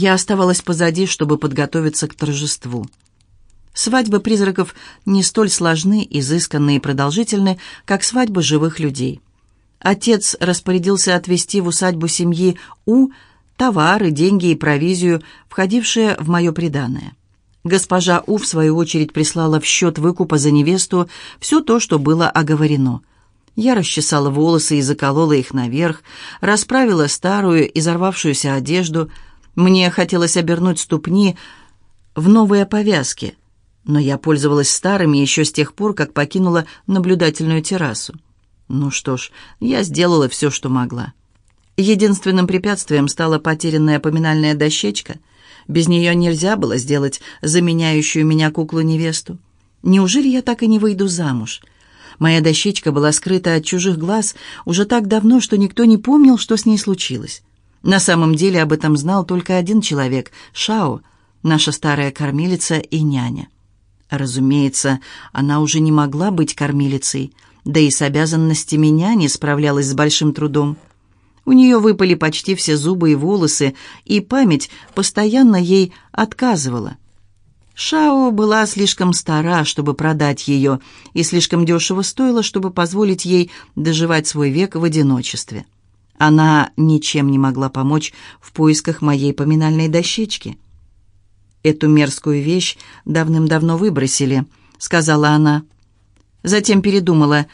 Я оставалась позади, чтобы подготовиться к торжеству. Свадьбы призраков не столь сложны, изысканны и продолжительны, как свадьбы живых людей. Отец распорядился отвезти в усадьбу семьи У товары, деньги и провизию, входившие в мое приданое. Госпожа У, в свою очередь, прислала в счет выкупа за невесту все то, что было оговорено. Я расчесала волосы и заколола их наверх, расправила старую, изорвавшуюся одежду. Мне хотелось обернуть ступни в новые повязки — но я пользовалась старыми еще с тех пор, как покинула наблюдательную террасу. Ну что ж, я сделала все, что могла. Единственным препятствием стала потерянная поминальная дощечка. Без нее нельзя было сделать заменяющую меня куклу-невесту. Неужели я так и не выйду замуж? Моя дощечка была скрыта от чужих глаз уже так давно, что никто не помнил, что с ней случилось. На самом деле об этом знал только один человек — Шао, наша старая кормилица и няня. Разумеется, она уже не могла быть кормилицей, да и с обязанностями няни справлялась с большим трудом. У нее выпали почти все зубы и волосы, и память постоянно ей отказывала. Шао была слишком стара, чтобы продать ее, и слишком дешево стоила, чтобы позволить ей доживать свой век в одиночестве. Она ничем не могла помочь в поисках моей поминальной дощечки. «Эту мерзкую вещь давным-давно выбросили», — сказала она. Затем передумала.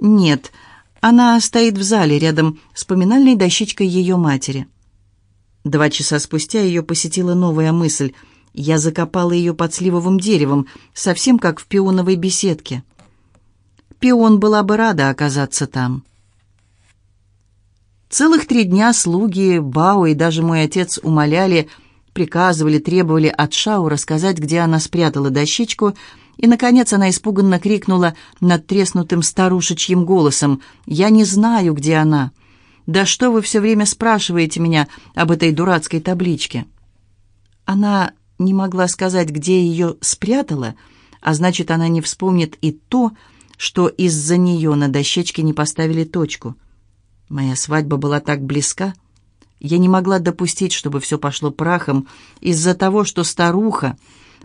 «Нет, она стоит в зале рядом с поминальной дощечкой ее матери». Два часа спустя ее посетила новая мысль. Я закопала ее под сливовым деревом, совсем как в пионовой беседке. Пион была бы рада оказаться там. Целых три дня слуги, Бао и даже мой отец умоляли приказывали, требовали от Шау рассказать, где она спрятала дощечку, и, наконец, она испуганно крикнула над треснутым старушечьим голосом «Я не знаю, где она!» «Да что вы все время спрашиваете меня об этой дурацкой табличке?» Она не могла сказать, где ее спрятала, а значит, она не вспомнит и то, что из-за нее на дощечке не поставили точку. Моя свадьба была так близка — я не могла допустить, чтобы все пошло прахом из-за того, что старуха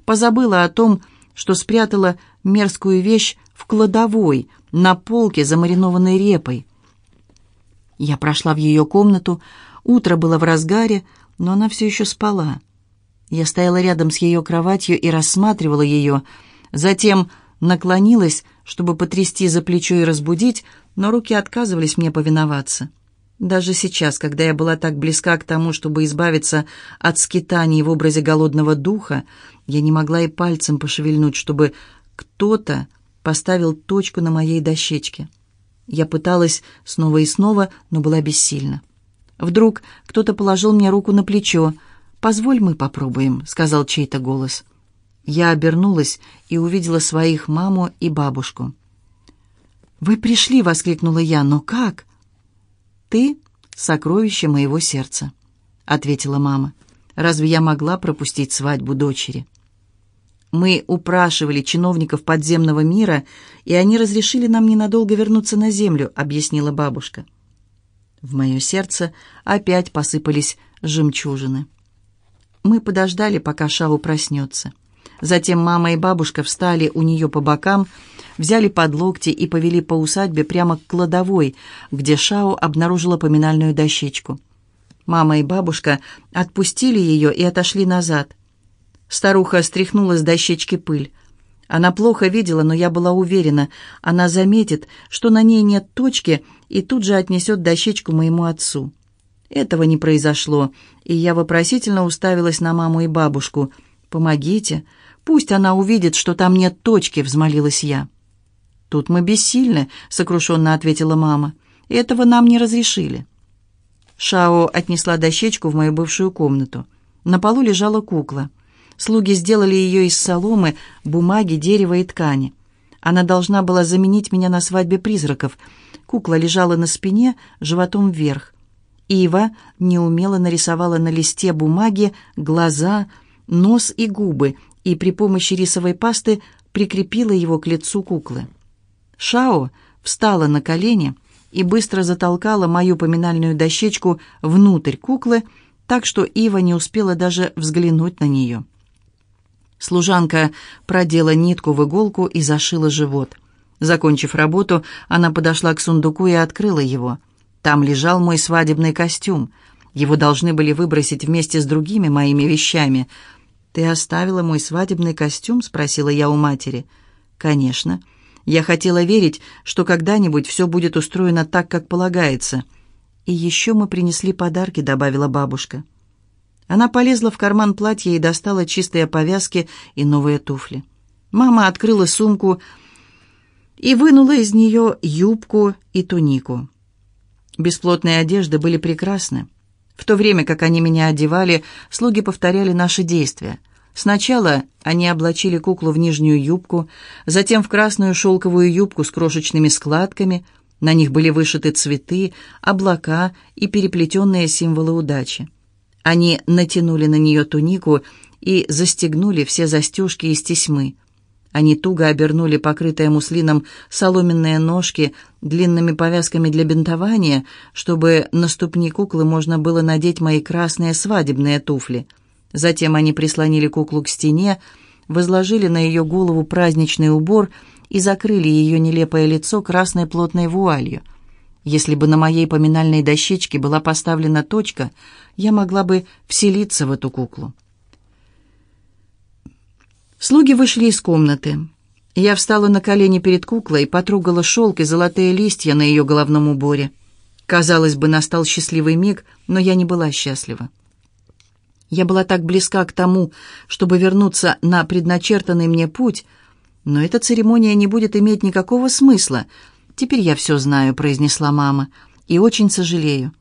позабыла о том, что спрятала мерзкую вещь в кладовой, на полке, замаринованной репой. Я прошла в ее комнату, утро было в разгаре, но она все еще спала. Я стояла рядом с ее кроватью и рассматривала ее, затем наклонилась, чтобы потрясти за плечо и разбудить, но руки отказывались мне повиноваться. Даже сейчас, когда я была так близка к тому, чтобы избавиться от скитаний в образе голодного духа, я не могла и пальцем пошевельнуть, чтобы кто-то поставил точку на моей дощечке. Я пыталась снова и снова, но была бессильна. Вдруг кто-то положил мне руку на плечо. «Позволь, мы попробуем», — сказал чей-то голос. Я обернулась и увидела своих маму и бабушку. «Вы пришли!» — воскликнула я. «Но как?» «Ты — сокровище моего сердца», — ответила мама. «Разве я могла пропустить свадьбу дочери?» Мы упрашивали чиновников подземного мира, и они разрешили нам ненадолго вернуться на землю, объяснила бабушка. В мое сердце опять посыпались жемчужины. Мы подождали, пока Шау проснется. Затем мама и бабушка встали у нее по бокам, взяли под локти и повели по усадьбе прямо к кладовой, где Шао обнаружила поминальную дощечку. Мама и бабушка отпустили ее и отошли назад. Старуха стряхнула с дощечки пыль. Она плохо видела, но я была уверена, она заметит, что на ней нет точки, и тут же отнесет дощечку моему отцу. Этого не произошло, и я вопросительно уставилась на маму и бабушку. «Помогите, пусть она увидит, что там нет точки», — взмолилась я. «Тут мы бессильны», — сокрушенно ответила мама. «Этого нам не разрешили». Шао отнесла дощечку в мою бывшую комнату. На полу лежала кукла. Слуги сделали ее из соломы, бумаги, дерева и ткани. Она должна была заменить меня на свадьбе призраков. Кукла лежала на спине, животом вверх. Ива неумело нарисовала на листе бумаги глаза, нос и губы и при помощи рисовой пасты прикрепила его к лицу куклы. Шао встала на колени и быстро затолкала мою поминальную дощечку внутрь куклы, так что Ива не успела даже взглянуть на нее. Служанка продела нитку в иголку и зашила живот. Закончив работу, она подошла к сундуку и открыла его. Там лежал мой свадебный костюм. Его должны были выбросить вместе с другими моими вещами. «Ты оставила мой свадебный костюм?» — спросила я у матери. «Конечно. Я хотела верить, что когда-нибудь все будет устроено так, как полагается». «И еще мы принесли подарки», — добавила бабушка. Она полезла в карман платья и достала чистые повязки и новые туфли. Мама открыла сумку и вынула из нее юбку и тунику. Бесплотные одежды были прекрасны. В то время, как они меня одевали, слуги повторяли наши действия. Сначала они облачили куклу в нижнюю юбку, затем в красную шелковую юбку с крошечными складками. На них были вышиты цветы, облака и переплетенные символы удачи. Они натянули на нее тунику и застегнули все застежки из тесьмы. Они туго обернули покрытые муслином соломенные ножки длинными повязками для бинтования, чтобы на ступни куклы можно было надеть мои красные свадебные туфли. Затем они прислонили куклу к стене, возложили на ее голову праздничный убор и закрыли ее нелепое лицо красной плотной вуалью. Если бы на моей поминальной дощечке была поставлена точка, я могла бы вселиться в эту куклу. Слуги вышли из комнаты. Я встала на колени перед куклой, потрогала шелк и золотые листья на ее головном уборе. Казалось бы, настал счастливый миг, но я не была счастлива. Я была так близка к тому, чтобы вернуться на предначертанный мне путь, но эта церемония не будет иметь никакого смысла. «Теперь я все знаю», — произнесла мама, — «и очень сожалею.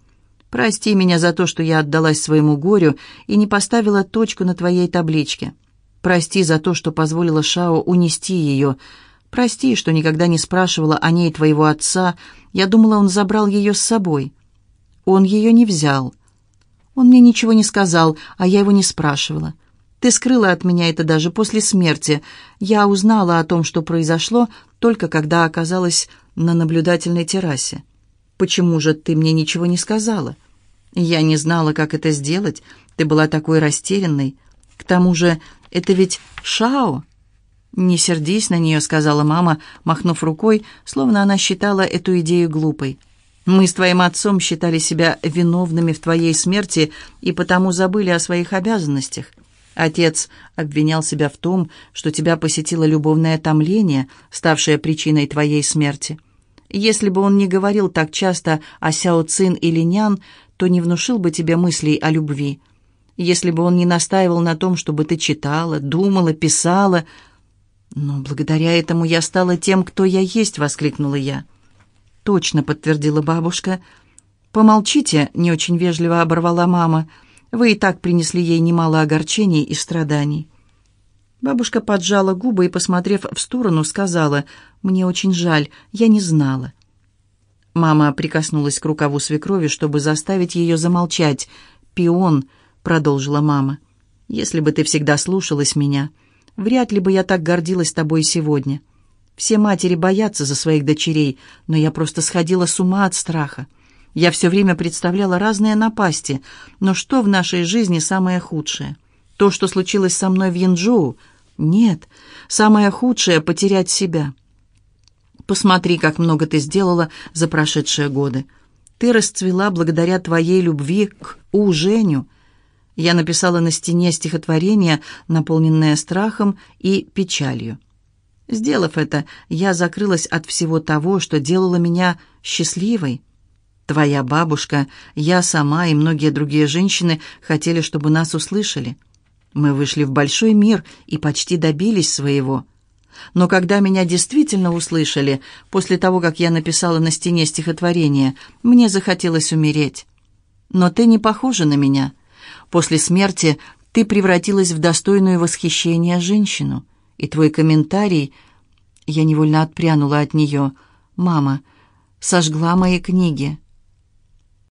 Прости меня за то, что я отдалась своему горю и не поставила точку на твоей табличке». Прости за то, что позволила Шао унести ее. Прости, что никогда не спрашивала о ней твоего отца. Я думала, он забрал ее с собой. Он ее не взял. Он мне ничего не сказал, а я его не спрашивала. Ты скрыла от меня это даже после смерти. Я узнала о том, что произошло, только когда оказалась на наблюдательной террасе. Почему же ты мне ничего не сказала? Я не знала, как это сделать. Ты была такой растерянной. К тому же это ведь Шао!» «Не сердись на нее», — сказала мама, махнув рукой, словно она считала эту идею глупой. «Мы с твоим отцом считали себя виновными в твоей смерти и потому забыли о своих обязанностях. Отец обвинял себя в том, что тебя посетило любовное томление, ставшее причиной твоей смерти. Если бы он не говорил так часто о Сяо Цин или Нян, то не внушил бы тебе мыслей о любви если бы он не настаивал на том, чтобы ты читала, думала, писала. Но благодаря этому я стала тем, кто я есть, воскликнула я. Точно, подтвердила бабушка. Помолчите, не очень вежливо оборвала мама. Вы и так принесли ей немало огорчений и страданий. Бабушка поджала губы и, посмотрев в сторону, сказала, «Мне очень жаль, я не знала». Мама прикоснулась к рукаву свекрови, чтобы заставить ее замолчать. «Пион», продолжила мама. «Если бы ты всегда слушалась меня, вряд ли бы я так гордилась тобой сегодня. Все матери боятся за своих дочерей, но я просто сходила с ума от страха. Я все время представляла разные напасти, но что в нашей жизни самое худшее? То, что случилось со мной в Янчжоу? Нет, самое худшее — потерять себя. Посмотри, как много ты сделала за прошедшие годы. Ты расцвела благодаря твоей любви к У. Я написала на стене стихотворение, наполненное страхом и печалью. Сделав это, я закрылась от всего того, что делало меня счастливой. Твоя бабушка, я сама и многие другие женщины хотели, чтобы нас услышали. Мы вышли в большой мир и почти добились своего. Но когда меня действительно услышали, после того, как я написала на стене стихотворение, мне захотелось умереть. Но ты не похожа на меня — После смерти ты превратилась в достойную восхищения женщину. И твой комментарий... Я невольно отпрянула от нее. «Мама, сожгла мои книги.